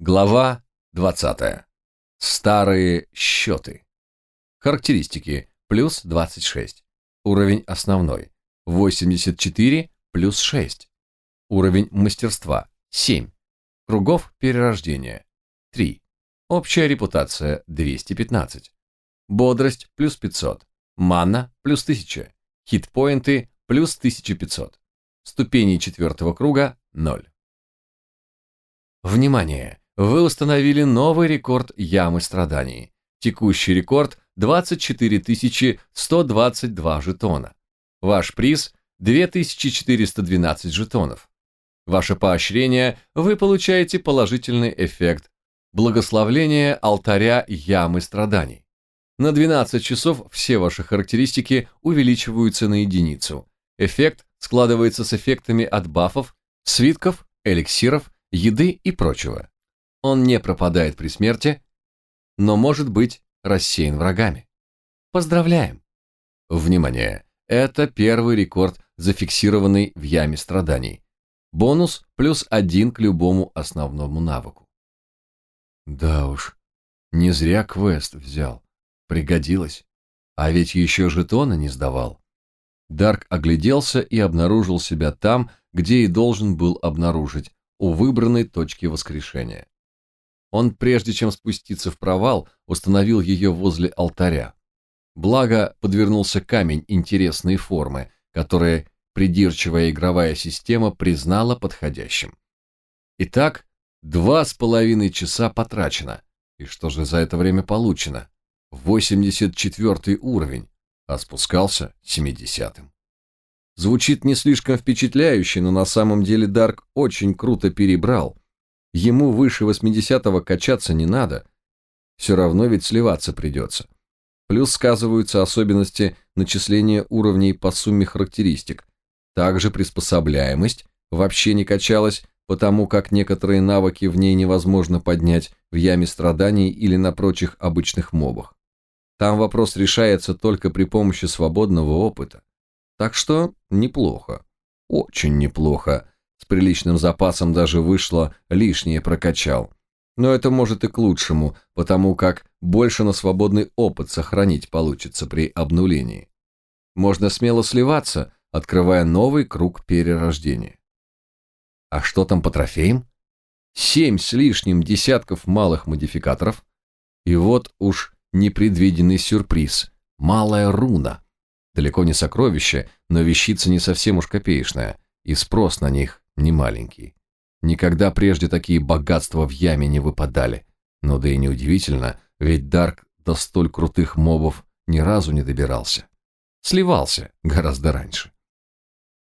Глава 20. Старые счеты. Характеристики. Плюс 26. Уровень основной. 84 плюс 6. Уровень мастерства. 7. Кругов перерождения. 3. Общая репутация. 215. Бодрость. Плюс 500. Мана. Плюс 1000. Хитпоинты. Плюс 1500. Ступени четвертого круга. 0. Внимание! Вы установили новый рекорд ямы страданий. Текущий рекорд 24 122 жетона. Ваш приз 2412 жетонов. Ваше поощрение вы получаете положительный эффект благословление алтаря ямы страданий. На 12 часов все ваши характеристики увеличиваются на единицу. Эффект складывается с эффектами от бафов, свитков, эликсиров, еды и прочего. Он не пропадает при смерти, но может быть рассеян врагами. Поздравляем! Внимание! Это первый рекорд, зафиксированный в яме страданий. Бонус плюс один к любому основному навыку. Да уж, не зря квест взял. Пригодилось. А ведь еще жетона не сдавал. Дарк огляделся и обнаружил себя там, где и должен был обнаружить, у выбранной точки воскрешения. Он, прежде чем спуститься в провал, установил ее возле алтаря. Благо, подвернулся камень интересной формы, который придирчивая игровая система признала подходящим. Итак, два с половиной часа потрачено. И что же за это время получено? 84 уровень, а спускался 70-м. Звучит не слишком впечатляюще, но на самом деле Дарк очень круто перебрал, Ему выше 80-го качаться не надо. Все равно ведь сливаться придется. Плюс сказываются особенности начисления уровней по сумме характеристик. Также приспособляемость вообще не качалась, потому как некоторые навыки в ней невозможно поднять в яме страданий или на прочих обычных мобах. Там вопрос решается только при помощи свободного опыта. Так что неплохо. Очень неплохо с приличным запасом даже вышло, лишнее прокачал. Но это может и к лучшему, потому как больше на свободный опыт сохранить получится при обнулении. Можно смело сливаться, открывая новый круг перерождения. А что там по трофеям? Семь с лишним десятков малых модификаторов. И вот уж непредвиденный сюрприз. Малая руна. Далеко не сокровище, но вещица не совсем уж копеечная, и спрос на них не маленький. Никогда прежде такие богатства в яме не выпадали. Но да и неудивительно, ведь Дарк до столь крутых мобов ни разу не добирался. Сливался гораздо раньше.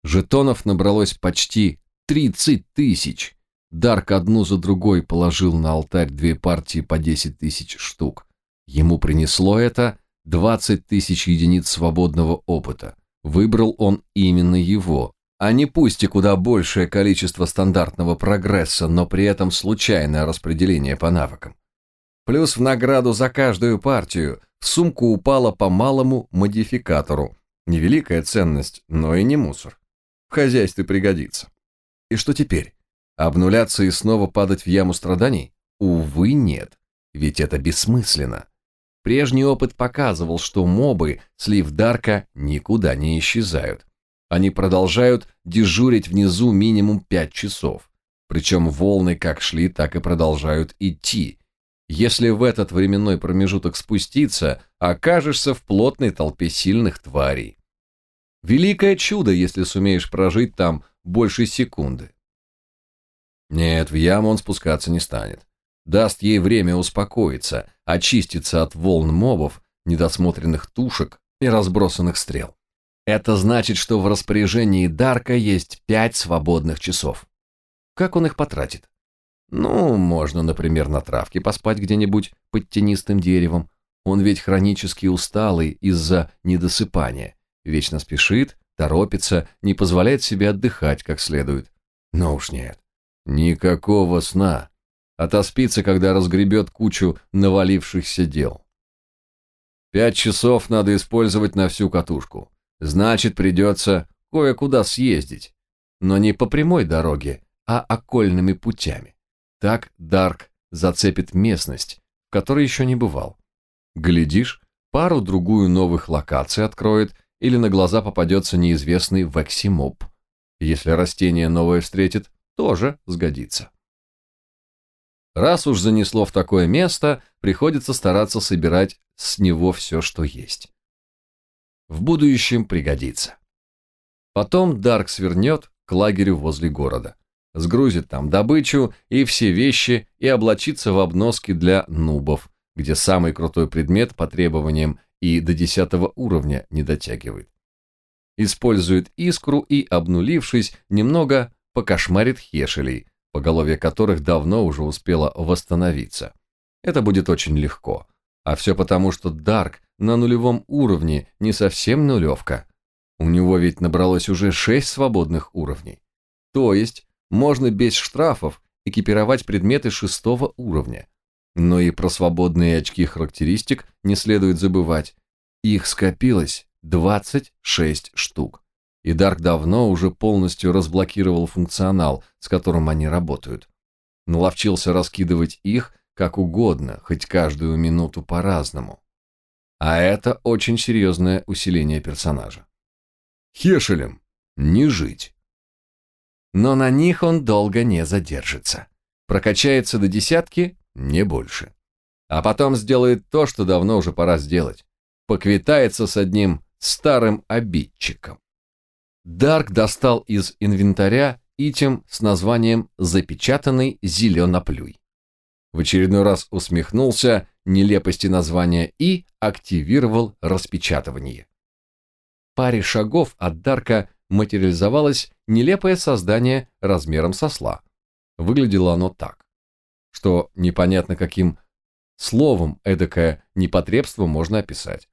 Жетонов набралось почти 30 тысяч. Дарк одну за другой положил на алтарь две партии по 10 тысяч штук. Ему принесло это 20 тысяч единиц свободного опыта. Выбрал он именно его, а не пусть и куда большее количество стандартного прогресса, но при этом случайное распределение по навыкам. Плюс в награду за каждую партию в сумку упала по малому модификатору. Невеликая ценность, но и не мусор. В хозяйстве пригодится. И что теперь? Обнуляться и снова падать в яму страданий? Увы, нет. Ведь это бессмысленно. Прежний опыт показывал, что мобы, слив Дарка, никуда не исчезают. Они продолжают дежурить внизу минимум 5 часов. Причем волны как шли, так и продолжают идти. Если в этот временной промежуток спуститься, окажешься в плотной толпе сильных тварей. Великое чудо, если сумеешь прожить там больше секунды. Нет, в яму он спускаться не станет. Даст ей время успокоиться, очиститься от волн мобов, недосмотренных тушек и разбросанных стрел. Это значит, что в распоряжении Дарка есть пять свободных часов. Как он их потратит? Ну, можно, например, на травке поспать где-нибудь под тенистым деревом. Он ведь хронически усталый из-за недосыпания. Вечно спешит, торопится, не позволяет себе отдыхать как следует. Но уж нет. Никакого сна. Отоспится, когда разгребет кучу навалившихся дел. Пять часов надо использовать на всю катушку. Значит, придется кое-куда съездить. Но не по прямой дороге, а окольными путями. Так Дарк зацепит местность, в которой еще не бывал. Глядишь, пару-другую новых локаций откроет или на глаза попадется неизвестный вексимоб. Если растение новое встретит, тоже сгодится. Раз уж занесло в такое место, приходится стараться собирать с него все, что есть. В будущем пригодится. Потом Дарк свернет к лагерю возле города, сгрузит там добычу и все вещи и облачится в обноски для нубов, где самый крутой предмет по требованиям и до десятого уровня не дотягивает. Использует искру и, обнулившись, немного покошмарит хешелей, поголовье которых давно уже успело восстановиться. Это будет очень легко. А все потому, что Дарк на нулевом уровне не совсем нулевка. У него ведь набралось уже шесть свободных уровней. То есть можно без штрафов экипировать предметы шестого уровня. Но и про свободные очки характеристик не следует забывать. Их скопилось 26 штук и Дарк давно уже полностью разблокировал функционал, с которым они работают. Наловчился раскидывать их как угодно, хоть каждую минуту по-разному. А это очень серьезное усиление персонажа. Хешелем не жить. Но на них он долго не задержится. Прокачается до десятки, не больше. А потом сделает то, что давно уже пора сделать. Поквитается с одним старым обидчиком. Дарк достал из инвентаря итем с названием «Запечатанный зеленоплюй». В очередной раз усмехнулся нелепости названия и активировал распечатывание. В паре шагов от Дарка материализовалось нелепое создание размером со сла. Выглядело оно так, что непонятно каким словом эдакое непотребство можно описать.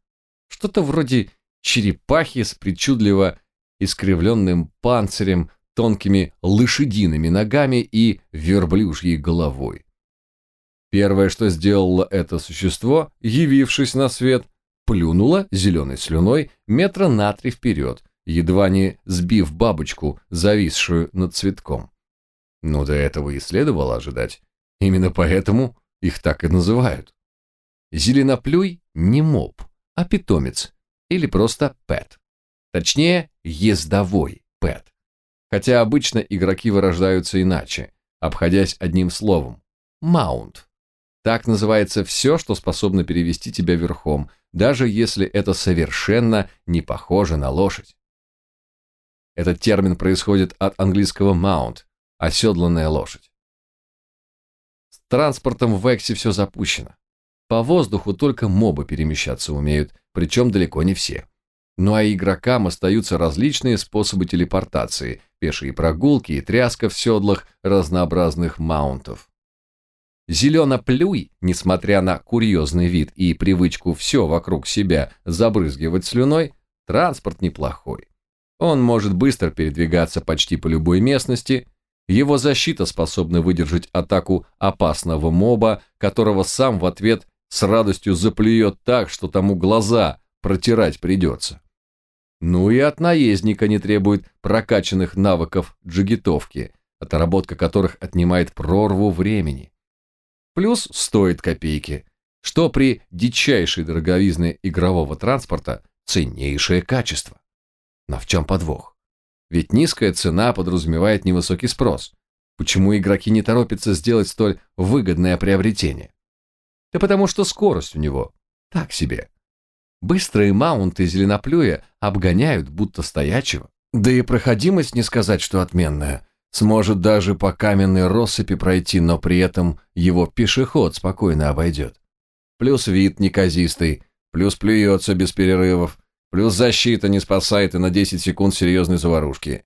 Что-то вроде черепахи с причудливо искривленным панцирем, тонкими лошадиными ногами и верблюжьей головой. Первое, что сделало это существо, явившись на свет, плюнуло зеленой слюной метра на три вперед, едва не сбив бабочку, зависшую над цветком. Но до этого и следовало ожидать. Именно поэтому их так и называют. Зеленоплюй не моб, а питомец, или просто пэт. Точнее, ездовой пэт. Хотя обычно игроки вырождаются иначе, обходясь одним словом – маунт. Так называется все, что способно перевести тебя верхом, даже если это совершенно не похоже на лошадь. Этот термин происходит от английского mount – оседланная лошадь. С транспортом в Эксе все запущено. По воздуху только мобы перемещаться умеют, причем далеко не все. Ну а игрокам остаются различные способы телепортации, пешие прогулки и тряска в седлах разнообразных маунтов. Зелено-плюй, несмотря на курьезный вид и привычку все вокруг себя забрызгивать слюной, транспорт неплохой. Он может быстро передвигаться почти по любой местности, его защита способна выдержать атаку опасного моба, которого сам в ответ с радостью заплюет так, что тому глаза протирать придется. Ну и от наездника не требует прокачанных навыков джигитовки, отработка которых отнимает прорву времени. Плюс стоит копейки, что при дичайшей дороговизне игрового транспорта ценнейшее качество. Но в чем подвох? Ведь низкая цена подразумевает невысокий спрос. Почему игроки не торопятся сделать столь выгодное приобретение? Да потому что скорость у него так себе. Быстрые маунты зеленоплюя обгоняют, будто стоячего. Да и проходимость не сказать, что отменная. Сможет даже по каменной россыпи пройти, но при этом его пешеход спокойно обойдет. Плюс вид неказистый, плюс плюется без перерывов, плюс защита не спасает и на 10 секунд серьезной заварушки.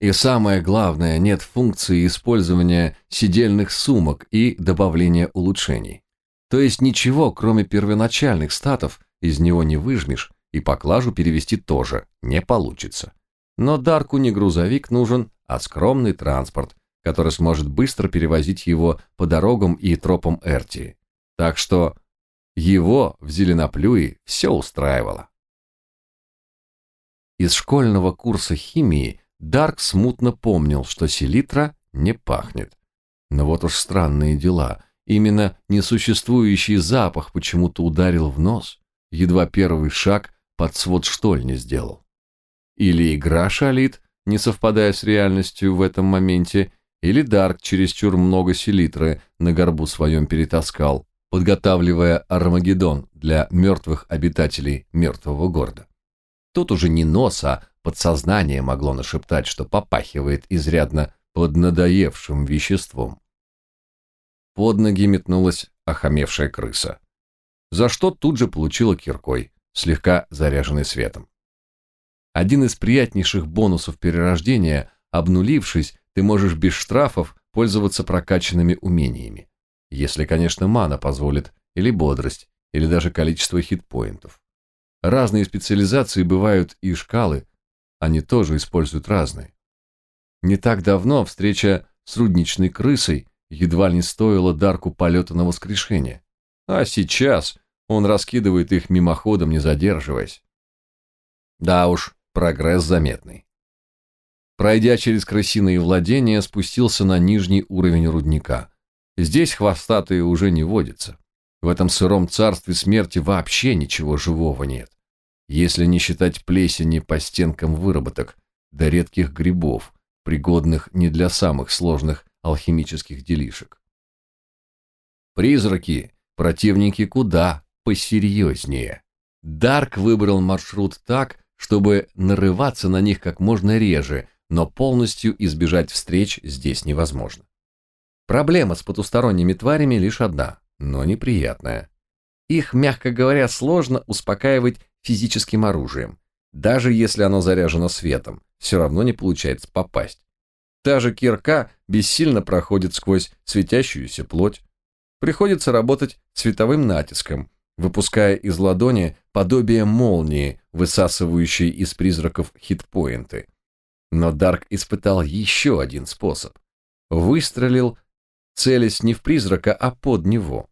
И самое главное, нет функции использования сидельных сумок и добавления улучшений. То есть ничего, кроме первоначальных статов, из него не выжмешь, и поклажу перевести тоже не получится. Но Дарку не грузовик нужен, а скромный транспорт, который сможет быстро перевозить его по дорогам и тропам Эртии. Так что его в Зеленоплюе все устраивало. Из школьного курса химии Дарк смутно помнил, что селитра не пахнет. Но вот уж странные дела. Именно несуществующий запах почему-то ударил в нос, едва первый шаг под свод штольни сделал. Или игра шалит, не совпадая с реальностью в этом моменте, или Дарк чересчур много селитры на горбу своем перетаскал, подготавливая Армагеддон для мертвых обитателей мертвого города. Тут уже не нос, а подсознание могло нашептать, что попахивает изрядно поднадоевшим веществом. Под ноги метнулась охамевшая крыса, за что тут же получила киркой, слегка заряженной светом. Один из приятнейших бонусов перерождения, обнулившись, ты можешь без штрафов пользоваться прокачанными умениями. Если, конечно, мана позволит, или бодрость, или даже количество хитпоинтов. Разные специализации бывают и шкалы, они тоже используют разные. Не так давно встреча с рудничной крысой едва не стоила Дарку полета на воскрешение. А сейчас он раскидывает их мимоходом, не задерживаясь. Да уж, прогресс заметный. Пройдя через крысиные владения, спустился на нижний уровень рудника. Здесь хвостатые уже не водятся. В этом сыром царстве смерти вообще ничего живого нет. Если не считать плесени по стенкам выработок, до редких грибов, пригодных не для самых сложных алхимических делишек. Призраки – противники куда посерьезнее. Дарк выбрал маршрут так, чтобы нарываться на них как можно реже, но полностью избежать встреч здесь невозможно. Проблема с потусторонними тварями лишь одна, но неприятная. Их, мягко говоря, сложно успокаивать физическим оружием. Даже если оно заряжено светом, все равно не получается попасть. Та же кирка бессильно проходит сквозь светящуюся плоть. Приходится работать световым натиском, выпуская из ладони подобие молнии, высасывающей из призраков хитпоинты. Но Дарк испытал еще один способ. Выстрелил, целясь не в призрака, а под него.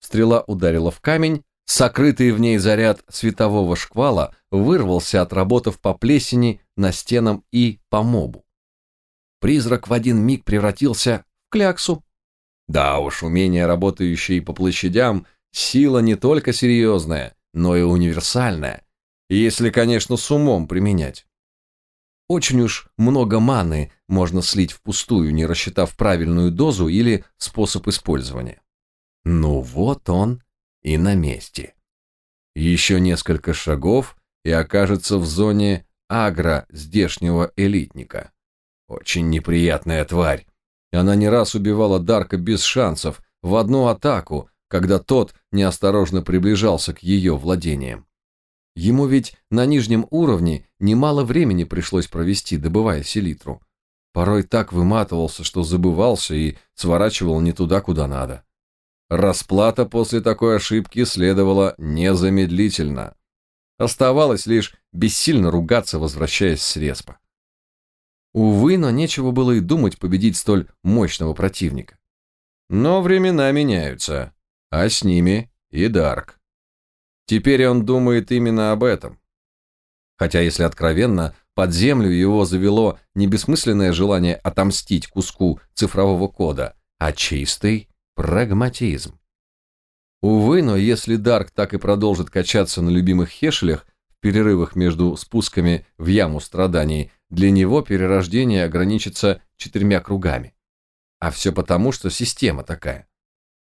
Стрела ударила в камень, сокрытый в ней заряд светового шквала вырвался, отработав по плесени, на стенам и по мобу. Призрак в один миг превратился в кляксу. Да уж, умение, работающее по площадям, сила не только серьезная, но и универсальная, если, конечно, с умом применять. Очень уж много маны можно слить впустую, не рассчитав правильную дозу или способ использования. Ну вот он и на месте. Еще несколько шагов и окажется в зоне агро здешнего элитника. Очень неприятная тварь. Она не раз убивала Дарка без шансов, в одну атаку, когда тот неосторожно приближался к ее владениям. Ему ведь на нижнем уровне немало времени пришлось провести, добывая селитру. Порой так выматывался, что забывался и сворачивал не туда, куда надо. Расплата после такой ошибки следовала незамедлительно. Оставалось лишь бессильно ругаться, возвращаясь с респа. Увы, но нечего было и думать победить столь мощного противника. Но времена меняются, а с ними и Дарк. Теперь он думает именно об этом. Хотя, если откровенно, под землю его завело не бессмысленное желание отомстить куску цифрового кода, а чистый Прагматизм. Увы, но если Дарк так и продолжит качаться на любимых хешелях в перерывах между спусками в яму страданий, для него перерождение ограничится четырьмя кругами. А все потому, что система такая.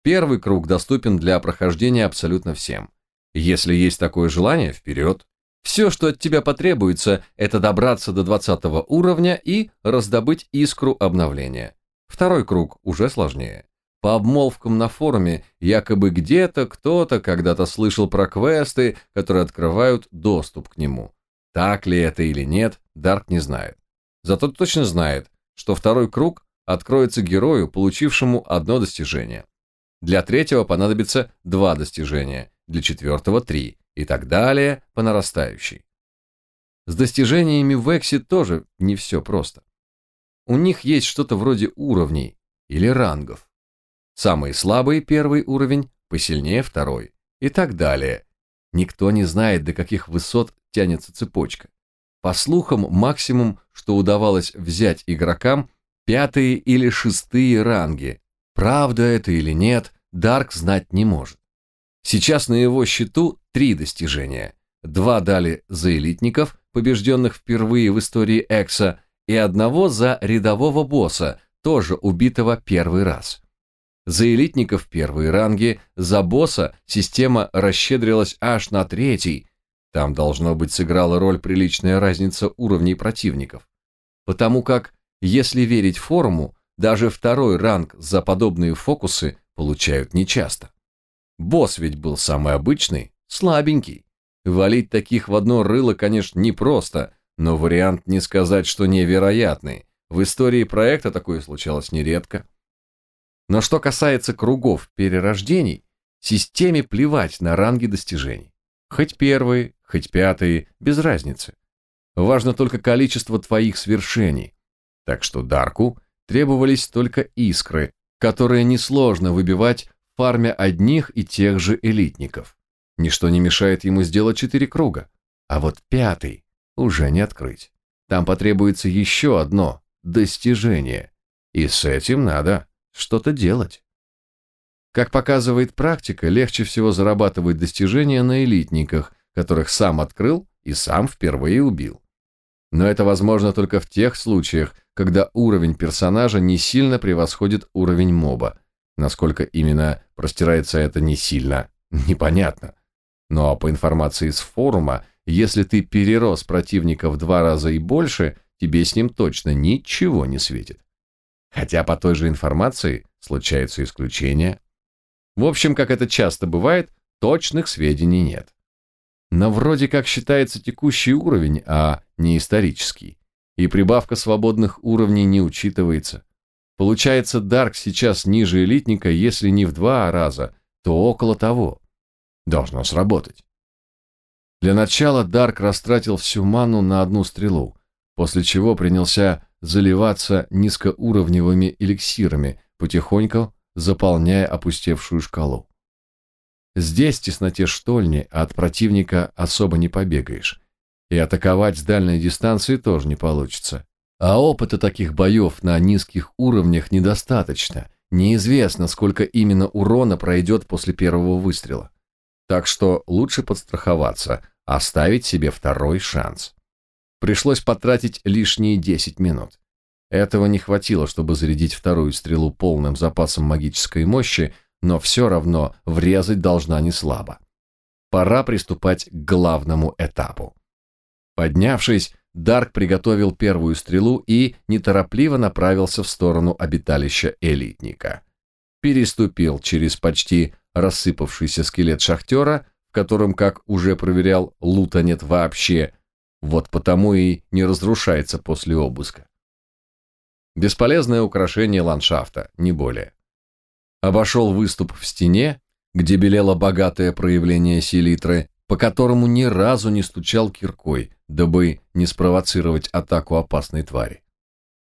Первый круг доступен для прохождения абсолютно всем. Если есть такое желание, вперед. Все, что от тебя потребуется, это добраться до 20 уровня и раздобыть искру обновления. Второй круг уже сложнее. По обмолвкам на форуме, якобы где-то кто-то когда-то слышал про квесты, которые открывают доступ к нему. Так ли это или нет, Дарк не знает. Зато точно знает, что второй круг откроется герою, получившему одно достижение. Для третьего понадобится два достижения, для четвертого – три, и так далее по нарастающей. С достижениями в Эксе тоже не все просто. У них есть что-то вроде уровней или рангов. Самый слабый первый уровень, посильнее второй. И так далее. Никто не знает, до каких высот тянется цепочка. По слухам, максимум, что удавалось взять игрокам, пятые или шестые ранги. Правда это или нет, Дарк знать не может. Сейчас на его счету три достижения. Два дали за элитников, побежденных впервые в истории Экса, и одного за рядового босса, тоже убитого первый раз. За элитников первые ранги, за босса система расщедрилась аж на третий. Там, должно быть, сыграла роль приличная разница уровней противников. Потому как, если верить форуму, даже второй ранг за подобные фокусы получают нечасто. Босс ведь был самый обычный, слабенький. Валить таких в одно рыло, конечно, непросто, но вариант не сказать, что невероятный. В истории проекта такое случалось нередко. Но что касается кругов перерождений, системе плевать на ранги достижений. Хоть первые, хоть пятые, без разницы. Важно только количество твоих свершений. Так что Дарку требовались только искры, которые несложно выбивать в фарме одних и тех же элитников. Ничто не мешает ему сделать четыре круга. А вот пятый уже не открыть. Там потребуется еще одно достижение. И с этим надо что-то делать. Как показывает практика, легче всего зарабатывать достижения на элитниках, которых сам открыл и сам впервые убил. Но это возможно только в тех случаях, когда уровень персонажа не сильно превосходит уровень моба. Насколько именно простирается это не сильно, непонятно. Но по информации с форума, если ты перерос противника в два раза и больше, тебе с ним точно ничего не светит. Хотя по той же информации случаются исключения. В общем, как это часто бывает, точных сведений нет. Но вроде как считается текущий уровень, а не исторический. И прибавка свободных уровней не учитывается. Получается, Дарк сейчас ниже элитника, если не в два раза, то около того. Должно сработать. Для начала Дарк растратил всю ману на одну стрелу, после чего принялся заливаться низкоуровневыми эликсирами, потихоньку заполняя опустевшую шкалу. Здесь, в тесноте штольни, от противника особо не побегаешь. И атаковать с дальней дистанции тоже не получится. А опыта таких боев на низких уровнях недостаточно. Неизвестно, сколько именно урона пройдет после первого выстрела. Так что лучше подстраховаться, оставить себе второй шанс. Пришлось потратить лишние 10 минут. Этого не хватило, чтобы зарядить вторую стрелу полным запасом магической мощи, но все равно врезать должна не слабо. Пора приступать к главному этапу. Поднявшись, Дарк приготовил первую стрелу и неторопливо направился в сторону обиталища элитника. Переступил через почти рассыпавшийся скелет шахтера, в котором, как уже проверял, лута нет вообще, вот потому и не разрушается после обыска. Бесполезное украшение ландшафта, не более. Обошел выступ в стене, где белело богатое проявление селитры, по которому ни разу не стучал киркой, дабы не спровоцировать атаку опасной твари.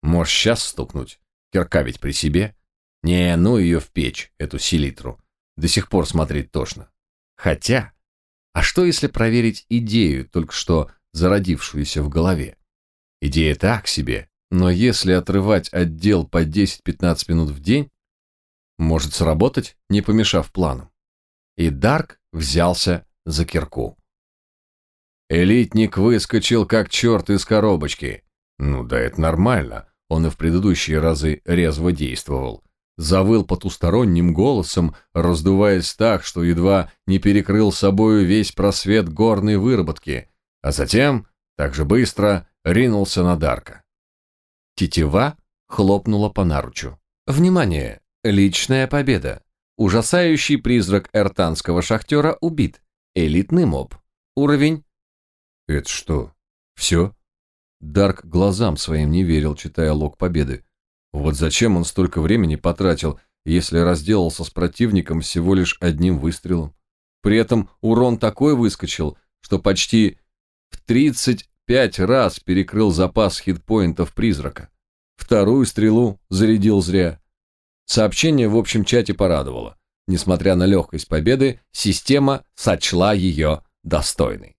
Можешь сейчас стукнуть? Кирка ведь при себе. Не, ну ее в печь, эту селитру. До сих пор смотреть тошно. Хотя, а что если проверить идею, только что зародившуюся в голове? Идея так себе, но если отрывать отдел по 10-15 минут в день, может сработать, не помешав планам. И Дарк взялся за кирку. Элитник выскочил как черт из коробочки. Ну да это нормально, он и в предыдущие разы резво действовал. Завыл потусторонним голосом, раздуваясь так, что едва не перекрыл собою весь просвет горной выработки, а затем, так же быстро, ринулся на Дарка. Тетива хлопнула по наручу. «Внимание! Личная победа! Ужасающий призрак эртанского шахтера убит. Элитный моб. Уровень...» «Это что, все?» Дарк глазам своим не верил, читая лог победы. Вот зачем он столько времени потратил, если разделался с противником всего лишь одним выстрелом? При этом урон такой выскочил, что почти в 30 пять раз перекрыл запас хитпоинтов призрака. Вторую стрелу зарядил зря. Сообщение в общем чате порадовало. Несмотря на легкость победы, система сочла ее достойной.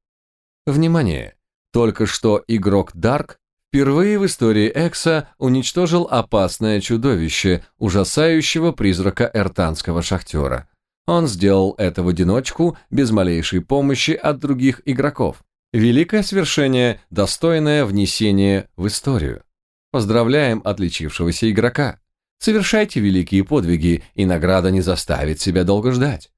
Внимание! Только что игрок Dark впервые в истории Экса уничтожил опасное чудовище, ужасающего призрака эртанского шахтера. Он сделал это в одиночку, без малейшей помощи от других игроков. Великое свершение, достойное внесения в историю. Поздравляем отличившегося игрока. Совершайте великие подвиги, и награда не заставит себя долго ждать.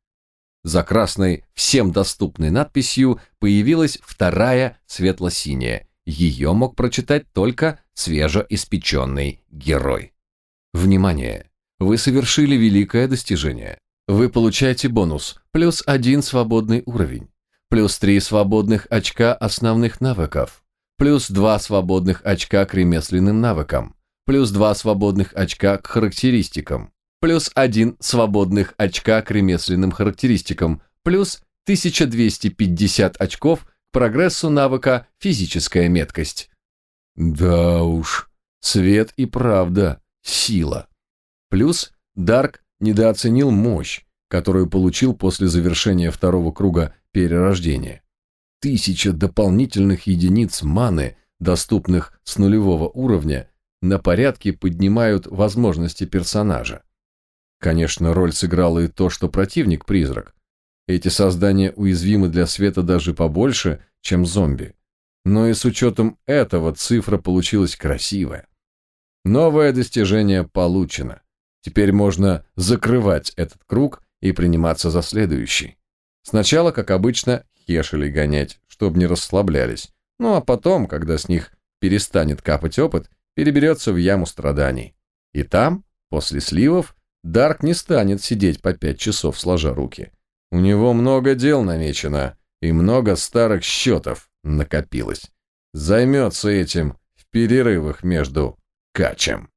За красной, всем доступной надписью появилась вторая светло-синяя. Ее мог прочитать только свежеиспеченный герой. Внимание! Вы совершили великое достижение. Вы получаете бонус плюс один свободный уровень, плюс три свободных очка основных навыков, плюс два свободных очка к ремесленным навыкам, плюс 2 свободных очка к характеристикам, плюс 1 свободных очка к ремесленным характеристикам, плюс 1250 очков к прогрессу навыка «Физическая меткость». Да уж, свет и правда, сила. Плюс Дарк недооценил мощь, которую получил после завершения второго круга перерождения. Тысяча дополнительных единиц маны, доступных с нулевого уровня, на порядке поднимают возможности персонажа. Конечно, роль сыграла и то, что противник – призрак. Эти создания уязвимы для света даже побольше, чем зомби. Но и с учетом этого цифра получилась красивая. Новое достижение получено. Теперь можно закрывать этот круг и приниматься за следующий. Сначала, как обычно, хешели гонять, чтобы не расслаблялись. Ну а потом, когда с них перестанет капать опыт, переберется в яму страданий. И там, после сливов, Дарк не станет сидеть по пять часов сложа руки. У него много дел намечено, и много старых счетов накопилось. Займется этим в перерывах между качем.